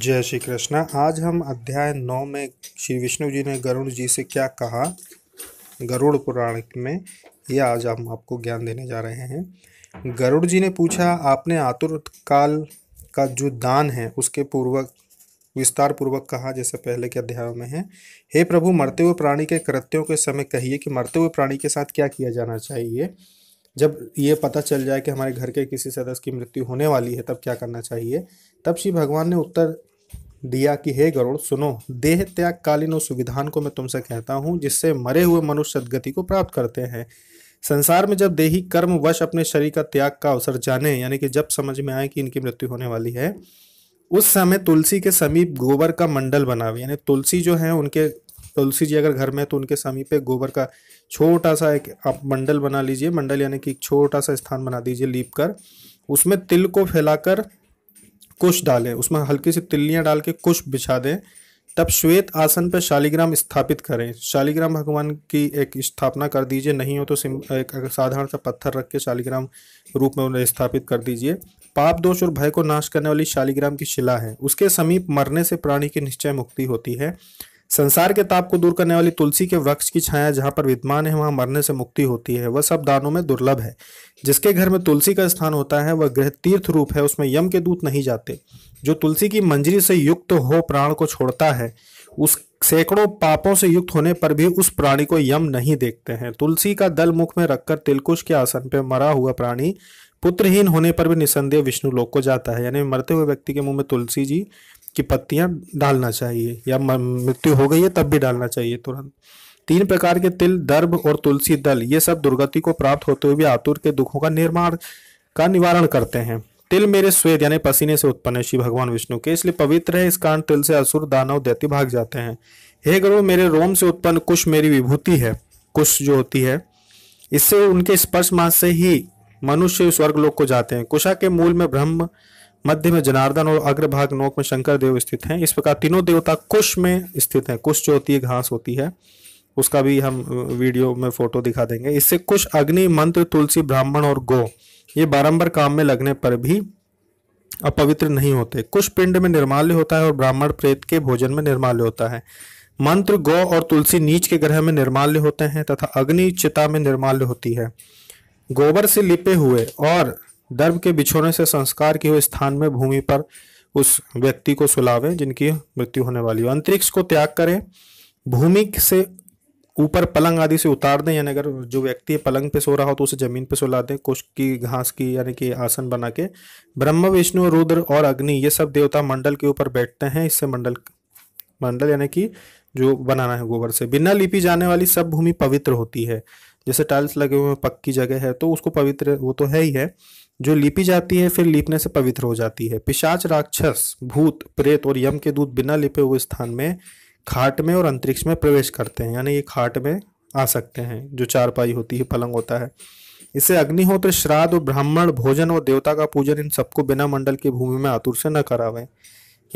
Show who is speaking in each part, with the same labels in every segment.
Speaker 1: जय श्री कृष्णा। आज हम अध्याय नौ में श्री विष्णु जी ने गरुड़ जी से क्या कहा, गरुड़ पुराण में यह आज हम आपको ज्ञान देने जा रहे हैं। गरुड़ जी ने पूछा, आपने आतुर काल का जो दान है, उसके पूर्वक, विस्तार पूर्वक कहा, जैसे पहले के अध्यायों में है, हे प्रभु, मरते हुए प्राणी के कृत्यों के समय कहिए कि मरते हुए प्राणी के साथ क्या किया जाना चाहिए? जब ये पता चल जाए कि हमारे घर के किसी सदस्य की मृत्यु होने वाली है, तब क्या करना चाहिए? तब श्री भगवान ने उत्तर दिया कि, हे गरुड़, सुनो, देह त्याग कालीन उस विधान को मैं तुमसे कहता हूँ, जिससे मरे हुए मनुष्य सदगति को प्राप्त करते हैं। संसार में जब देही कर्म वश अपने शरीर का त्याग का अवसर जाने, यानी कि जब समझ में आए कि इनकी मृत्यु होने वाली है, उस समय तुलसी के समीप गोबर का मंडल बनावे। यानी तुलसी जो है, उनके, तुलसी जी अगर घर में तो उनके समीप एक गोबर का छोटा सा एक आप मंडल बना लीजिए। मंडल यानी कि छोटा सा स्थान बना दीजिए लीप कर। उसमें तिल को फैलाकर कुश डालें, उसमें हल्की सी तिल्लियाँ डाल के कुश बिछा दें। तब श्वेत आसन पर शालिग्राम स्थापित करें। शालिग्राम भगवान की एक स्थापना कर दीजिए, नहीं हो तो एक साधारण सा पत्थर रख के शालिग्राम रूप में उन्हें स्थापित कर दीजिए। पाप, दोष और भय को नाश करने वाली शालिग्राम की शिला है। उसके समीप मरने से प्राणी की निश्चय मुक्ति होती है। संसार के ताप को दूर करने वाली तुलसी के वृक्ष की छाया जहाँ पर विद्यमान है, वहाँ मरने से मुक्ति होती है। वह सब दानों में दुर्लभ है। जिसके घर में तुलसी का स्थान होता है, वह ग्रह तीर्थ रूप है, उसमें यम के दूत नहीं जाते। जो तुलसी की मंजरी से युक्त हो, प्राण को छोड़ता है, उस सैकड़ों पापों से युक्त होने पर भी उस प्राणी को यम नहीं देखते हैं। तुलसी का दल मुख में रखकर तिलकुश के आसन पर मरा हुआ प्राणी पुत्रहीन होने पर भी निसंदेह विष्णु लोक को जाता है। यानी मरते हुए व्यक्ति के मुँह में तुलसी जी की पत्तियाँ डालना चाहिए, या मृत्यु हो गई है तब भी डालना चाहिए तुरंत। तीन प्रकार के तिल, दर्भ और तुलसी दल, ये सब दुर्गति को प्राप्त होते हुए आतुर के दुखों का निर्माण, का निवारण करते हैं। तिल मेरे स्वेद यानी पसीने से उत्पन्न है श्री भगवान विष्णु के, इसलिए पवित्र है, इस कारण तिल से असुर, दानव, दैत्य भाग जाते हैं। हे गुरु, मेरे रोम से उत्पन्न कुश मेरी विभूति है, कुश जो होती है, इससे उनके स्पर्श मास से ही मनुष्य स्वर्ग लोक को जाते हैं। कुशा के मूल में ब्रह्म मध्य में जनार्दन और अग्रभाग नोक में शंकर देव स्थित हैं। इस प्रकार तीनों देवता कुश में स्थित हैं। कुश जो होती है, घास होती है, उसका भी हम वीडियो में फ़ोटो दिखा देंगे। इससे कुश, अग्नि, मंत्र, तुलसी, ब्राह्मण और गो, ये बारंबार काम में लगने पर भी अपवित्र नहीं होते। कुश पिंड में निर्माल्य होता है और ब्राह्मण प्रेत के भोजन में निर्माल्य होता है। मंत्र, गौ और तुलसी नीच के ग्रह में निर्माल्य होते हैं तथा अग्नि चिता में निर्माल्य होती है। गोबर से लिपे हुए और दर्भ के बिछोने से संस्कार के हुए स्थान में भूमि पर उस व्यक्ति को सुलावे, जिनकी मृत्यु होने वाली हो। अंतरिक्ष को त्याग करें। भूमि से ऊपर पलंग आदि से उतार दें, यानी अगर जो व्यक्ति पलंग पे सो रहा हो तो उसे ज़मीन पे सुला दें कुछ की घास की, यानी कि आसन बना के। ब्रह्म, विष्णु, रुद्र और अग्नि, ये सब देवता मंडल के ऊपर बैठते हैं। इससे मंडल मंडल यानी कि जो बनाना है गोबर से। बिना लिपि जाने वाली सब भूमि पवित्र होती है। जैसे टाइल्स लगे हुए पक्की जगह है तो उसको पवित्र, वो तो है ही है। जो लिपी जाती है, फिर लिपने से पवित्र हो जाती है। पिशाच, राक्षस, भूत, प्रेत और यम के दूत बिना लिपे हुए स्थान में, खाट में और अंतरिक्ष में प्रवेश करते हैं। यानी ये खाट में आ सकते हैं, जो चारपाई होती है, पलंग होता है। इसे अग्निहोत्र, श्राद्ध और ब्राह्मण, भोजन और देवता का पूजन इन सबको बिना मंडल की भूमि में आतुर से न करावे।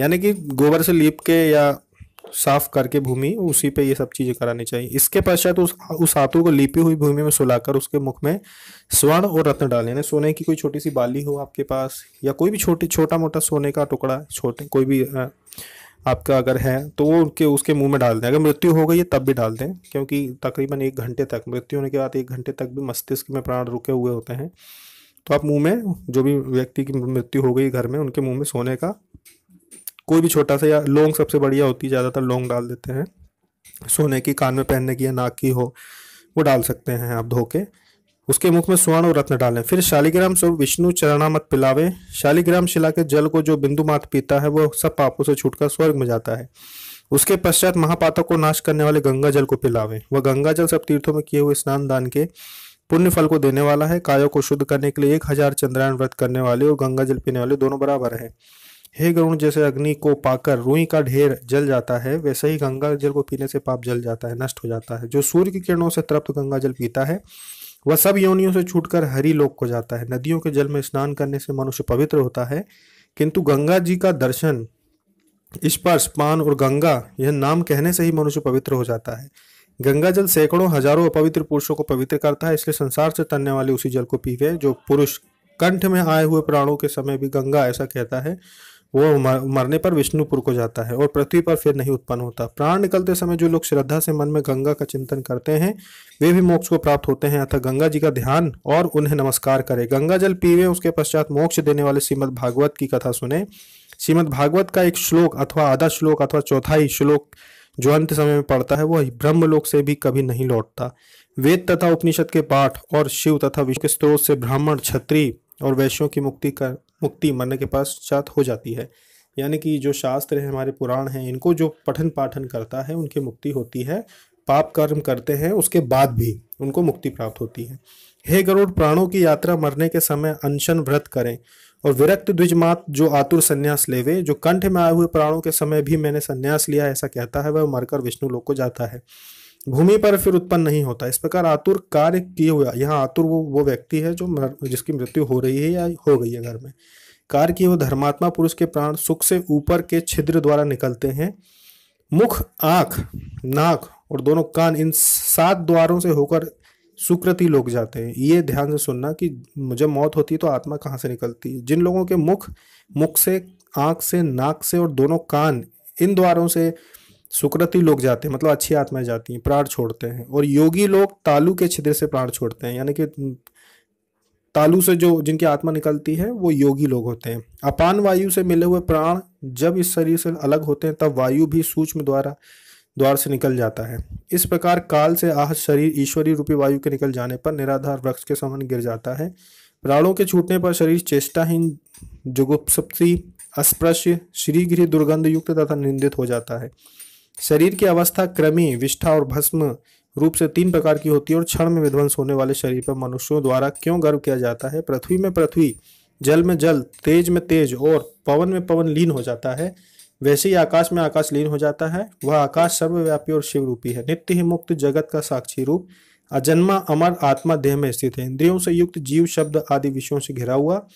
Speaker 1: यानी कि गोबर से लीप के या साफ़ करके भूमि, उसी पे ये सब चीज़ें करानी चाहिए। इसके पश्चात उस उस हाथों को लिपी हुई भूमि में सुलाकर उसके मुख में स्वर्ण और रत्न डालें। यानी सोने की कोई छोटी सी बाली हो आपके पास, या कोई भी छोटी छोटा मोटा सोने का टुकड़ा, छोटे, कोई भी आपका अगर है तो वो उनके, उसके मुँह में डाल दें। अगर मृत्यु हो गई है, तब भी डाल दें, क्योंकि तकरीबन एक घंटे तक, मृत्यु होने के बाद एक घंटे तक भी मस्तिष्क में प्राण रुके हुए होते हैं। तो आप मुँह में, जो भी व्यक्ति की मृत्यु हो गई घर में, उनके मुँह में सोने का कोई भी छोटा सा या लौंग सबसे बढ़िया होती है ज़्यादातर लौंग डाल देते हैं। सोने की, कान में पहनने की या नाक की हो, वो डाल सकते हैं आप धोके। उसके मुख में स्वर्ण और रत्न डालें। फिर शालिग्राम स्वरूप विष्णु चरणा मत पिलावे। शालिग्राम शिला के जल को जो बिंदु मात पीता है, वो सब पापों से छूटकर स्वर्ग में जाता है। उसके पश्चात महापातक को नाश करने वाले गंगा जल को पिलावे। वह गंगा जल सब तीर्थों में किए हुए स्नान, दान के पुण्य फल को देने वाला है। कायों को शुद्ध करने के लिए एक हज़ार चंद्रायन व्रत करने वाले और गंगा जल पीने वाले दोनों बराबर है। हे गरुण, जैसे अग्नि को पाकर रुई का ढेर जल जाता है, वैसे ही गंगा जल को पीने से पाप जल जाता है, नष्ट हो जाता है। जो सूर्य की किरणों से तृप्त गंगा जल पीता है, वह सब योनियों से छूटकर हरि लोक को जाता है। नदियों के जल में स्नान करने से मनुष्य पवित्र होता है, किंतु गंगा जी का दर्शन स्पर्श पान और गंगा, यह नाम कहने से ही मनुष्य पवित्र हो जाता है। गंगा जल सैकड़ों, हज़ारों अपवित्र पुरुषों को पवित्र करता है, इसलिए संसार से तनने वाले उसी जल को पीवे, जो पुरुष कंठ में आए हुए प्राणों के समय भी गंगा ऐसा कहता है वो मर, मरने पर विष्णुपुर को जाता है और पृथ्वी पर फिर नहीं उत्पन्न होता। प्राण निकलते समय जो लोग श्रद्धा से मन में गंगा का चिंतन करते हैं वे भी मोक्ष को प्राप्त होते हैं अतः गंगा जी का ध्यान और उन्हें नमस्कार करें। गंगा जल पीवे उसके पश्चात मोक्ष देने वाले श्रीमद भागवत की कथा सुने। श्रीमद भागवत का एक श्लोक अथवा आधा श्लोक अथवा चौथाई श्लोक जो अंत समय में पड़ता है वह ब्रह्मलोक से भी कभी नहीं लौटता। वेद तथा उपनिषद के पाठ और शिव तथा के स्त्रोत से ब्राह्मण क्षत्रिय और वैश्यों की मुक्ति कर मुक्ति मरने के पश्चात हो जाती है। यानी कि जो शास्त्र है, हमारे पुराण हैं, इनको जो पठन पाठन करता है, उनकी मुक्ति होती है। पाप कर्म करते हैं, उसके बाद भी उनको मुक्ति प्राप्त होती है। हे गरुड़, प्राणों की यात्रा मरने के समय अनशन व्रत करें और विरक्त द्विजमात जो आतुर संन्यास लेवे, जो कंठ में आए हुए प्राणों के समय भी मैंने संन्यास लिया, ऐसा कहता है, वह मरकर विष्णु लोक को जाता है। भूमि पर फिर उत्पन्न नहीं होता। इस प्रकार आतुर कार्य किए हुआ यहाँ आतुर वो वो व्यक्ति है जो जिसकी मृत्यु हो रही है या हो गई है घर में। कार्य किए हुए धर्मात्मा पुरुष के प्राण सुख से ऊपर के छिद्र द्वारा निकलते हैं। मुख, आँख, नाक और दोनों कान इन सात द्वारों से होकर सुकृति लोग जाते हैं। ये ध्यान से सुनना कि जब मौत होती है तो आत्मा कहाँ से निकलती है? जिन लोगों के मुख मुख से, आँख से, नाक से और दोनों कान इन द्वारों से सुकृति लोग जाते हैं मतलब अच्छी आत्माएँ जाती हैं, प्राण छोड़ते हैं। और योगी लोग तालु के छिद्र से प्राण छोड़ते हैं, यानी कि तालु से जो, जिनकी आत्मा निकलती है, वो योगी लोग होते हैं। अपान वायु से मिले हुए प्राण, जब इस शरीर से अलग होते हैं, तब वायु भी सूक्ष्म द्वारा, द्वार से निकल जाता है। इस प्रकार काल से आह शरीर ईश्वरीय रूपी वायु के निकल जाने पर निराधार वृक्ष के समान गिर जाता है। प्राणों के छूटने पर शरीर चेष्टाहीन, जुगुप्सप्ति, अस्पृश्य श्रीगृह दुर्गंध युक्त तथा निंदित हो जाता है। शरीर की अवस्था क्रमी, विष्ठा और भस्म रूप से तीन प्रकार की होती है और क्षण में विध्वंस होने वाले शरीर पर मनुष्यों द्वारा क्यों गर्व किया जाता है? पृथ्वी में पृथ्वी, जल में जल, तेज में तेज और पवन में पवन लीन हो जाता है। वैसे ही आकाश में आकाश लीन हो जाता है। वह आकाश सर्वव्यापी और शिव रूपी है। नित्य ही मुक्त जगत का साक्षी रूप, अजन्मा, अमर आत्मा देह में स्थित है। इंद्रियों से युक्त जीव, शब्द आदि विषयों से घिरा हुआ,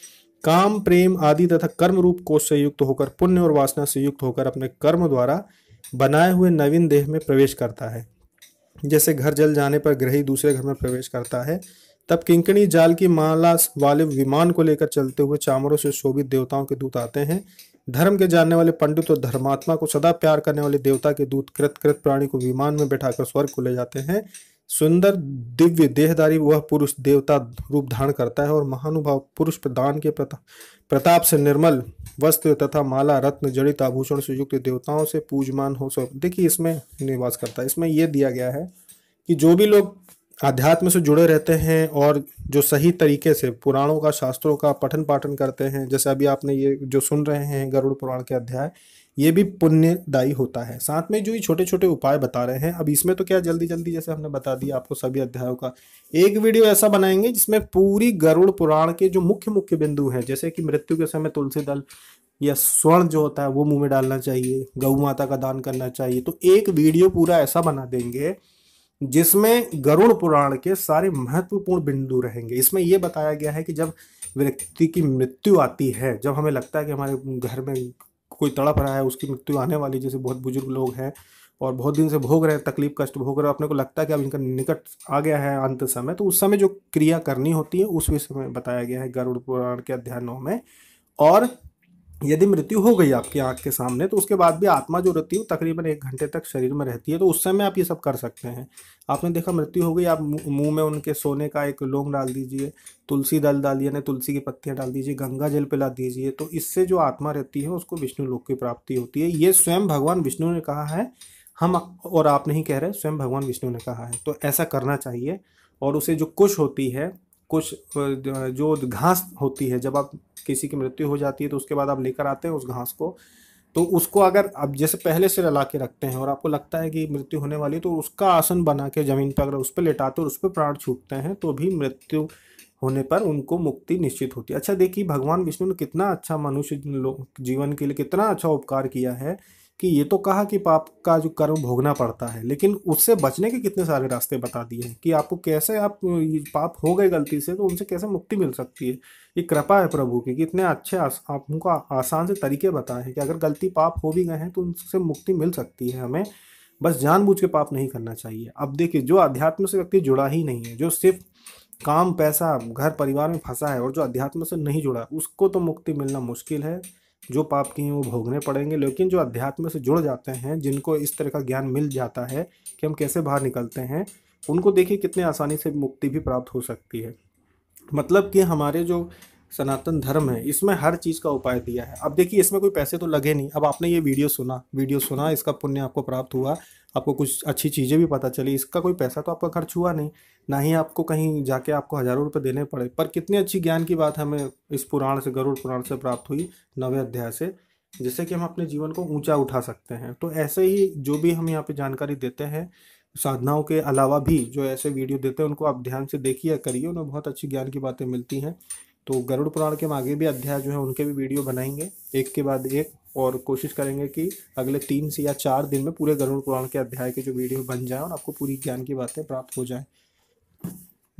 Speaker 1: काम, प्रेम आदि तथा कर्म रूप कोष से युक्त होकर, पुण्य और वासना से युक्त होकर अपने कर्म द्वारा बनाए हुए नवीन देह में प्रवेश करता है। जैसे घर जल जाने पर ग्रही दूसरे घर में प्रवेश करता है, तब किंकणी जाल की माला वाले विमान को लेकर चलते हुए चामरों से शोभित देवताओं के दूत आते हैं। धर्म के जानने वाले पंडित और धर्मात्मा को सदा प्यार करने वाले देवता के दूत कृत कृत प्राणी को विमान में बैठाकर स्वर्ग को ले जाते हैं। सुंदर दिव्य देहदारी वह पुरुष देवता रूप धारण करता है और महानुभाव पुरुष प्रदान के प्रताप से निर्मल वस्त्र तथा माला, रत्न, जड़ित आभूषण से युक्त देवताओं से पूजमान हो सब देखिए इसमें निवास करता है। इसमें यह दिया गया है कि जो भी लोग आध्यात्म से जुड़े रहते हैं और जो सही तरीके से पुराणों का, शास्त्रों का पठन पाठन करते हैं, जैसे अभी आपने ये जो सुन रहे हैं गरुड़ पुराण के अध्याय ये भी पुण्यदायी होता है। साथ में जो ये छोटे छोटे उपाय बता रहे हैं, अब इसमें तो क्या जल्दी जल्दी जैसे हमने बता दिया आपको सभी अध्यायों का, एक वीडियो ऐसा बनाएँगे जिसमें पूरी गरुड़ पुराण के जो मुख्य मुख्य बिंदु हैं, जैसे कि मृत्यु के समय तुलसी दल या स्वर्ण जो होता है, वो मुँह में डालना चाहिए, गौ माता का दान करना चाहिए तो एक वीडियो पूरा ऐसा बना देंगे, जिसमें गरुड़ पुराण के सारे महत्वपूर्ण बिंदु रहेंगे। इसमें यह बताया गया है कि जब व्यक्ति की मृत्यु आती है, जब हमें लगता है कि हमारे घर में कोई तड़प रहा है, उसकी मृत्यु आने वाली जैसे बहुत बुज़ुर्ग लोग हैं और बहुत दिन से भोग रहे हैं, तकलीफ़, कष्ट भोग रहे हैं अपने को लगता है कि अब इनका निकट आ गया है अंत समय। तो उस समय जो क्रिया करनी होती है, उस विषय में बताया गया है गरुड़ पुराण के अध्यायों में। और यदि मृत्यु हो गई आपकी आँख के सामने तो उसके बाद भी आत्मा जो रहती है वो तकरीबन एक घंटे तक शरीर में रहती है तो उस समय आप ये सब कर सकते हैं। आपने देखा मृत्यु हो गई, आप मुँह में उनके सोने का एक लोंग डाल दीजिए, तुलसी दल डालिए ना तुलसी की पत्तियाँ डाल दीजिए, गंगा जल पिला दीजिए तो इससे जो आत्मा रहती है, उसको विष्णु लोक की प्राप्ति होती है। ये स्वयं भगवान विष्णु ने कहा है, हम और आप नहीं कह रहे, स्वयं भगवान विष्णु ने कहा है। तो ऐसा करना चाहिए, और उसे जो कुश होती है कुछ जो घास होती है, जब आप किसी की मृत्यु हो जाती है तो उसके बाद आप लेकर आते हैं उस घास को। तो उसको अगर आप जैसे पहले से रला के रखते हैं और आपको लगता है कि मृत्यु होने वाली है तो उसका आसन बना के ज़मीन पर अगर उस पर लेटाते और उस पर प्राण छूटते हैं तो भी मृत्यु होने पर उनको मुक्ति निश्चित होती है। अच्छा देखिए, भगवान विष्णु ने कितना अच्छा मनुष्य जीवन के लिए कितना अच्छा उपकार किया है। कि ये तो कहा कि पाप का जो कर्म भोगना पड़ता है, लेकिन उससे बचने के कितने सारे रास्ते बता दिए हैं कि आपको कैसे आप पाप हो गए गलती से तो उनसे कैसे मुक्ति मिल सकती है? ये कृपा है प्रभु की कि इतने अच्छे आपको आसान से तरीके बताए हैं कि अगर गलती पाप हो भी गए हैं तो उनसे मुक्ति मिल सकती है हमें। बस जानबूझ के पाप नहीं करना चाहिए। अब देखिए, जो अध्यात्म से व्यक्ति जुड़ा ही नहीं है, जो सिर्फ़ काम, पैसा, घर, परिवार में फंसा है और जो अध्यात्म से नहीं जुड़ा, उसको तो मुक्ति मिलना मुश्किल है। जो पाप किए हैं, वो भोगने पड़ेंगे, लेकिन जो अध्यात्म से जुड़ जाते हैं, जिनको इस तरह का ज्ञान मिल जाता है कि हम कैसे बाहर निकलते हैं, उनको देखिए कितने आसानी से मुक्ति भी प्राप्त हो सकती है। मतलब कि हमारे जो सनातन धर्म है, इसमें हर चीज़ का उपाय दिया है। अब देखिए, इसमें कोई पैसे तो लगे नहीं। अब आपने ये वीडियो सुना वीडियो सुना, इसका पुण्य आपको प्राप्त हुआ, आपको कुछ अच्छी चीज़ें भी पता चली, इसका कोई पैसा तो आपका खर्च हुआ नहीं, ना ही आपको कहीं जाके आपको हज़ारों रुपये देने पड़े। पर कितनी अच्छी ज्ञान की बात हमें इस पुराण से, गरुड़ पुराण से प्राप्त हुई, नवे अध्याय से, जिससे कि हम अपने जीवन को ऊँचा उठा सकते हैं। तो ऐसे ही जो भी हम यहाँ पे जानकारी देते हैं, साधनाओं के अलावा भी जो ऐसे वीडियो देते हैं, उनको आप ध्यान से देखिए, करिए, उन्हें बहुत अच्छी ज्ञान की बातें मिलती हैं। तो गरुड़ पुराण के आगे भी अध्याय जो है, उनके भी वीडियो बनाएँगे। एक के बाद एक, और कोशिश करेंगे कि अगले तीन से या चार दिन में पूरे गरुड़ पुराण के अध्याय के जो वीडियो बन जाए और आपको पूरी ज्ञान की बातें प्राप्त हो जाए।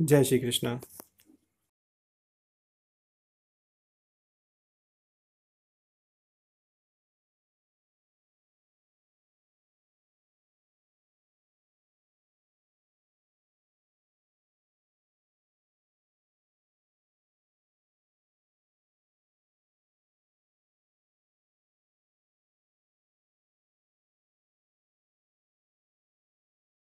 Speaker 1: जय श्री कृष्ण।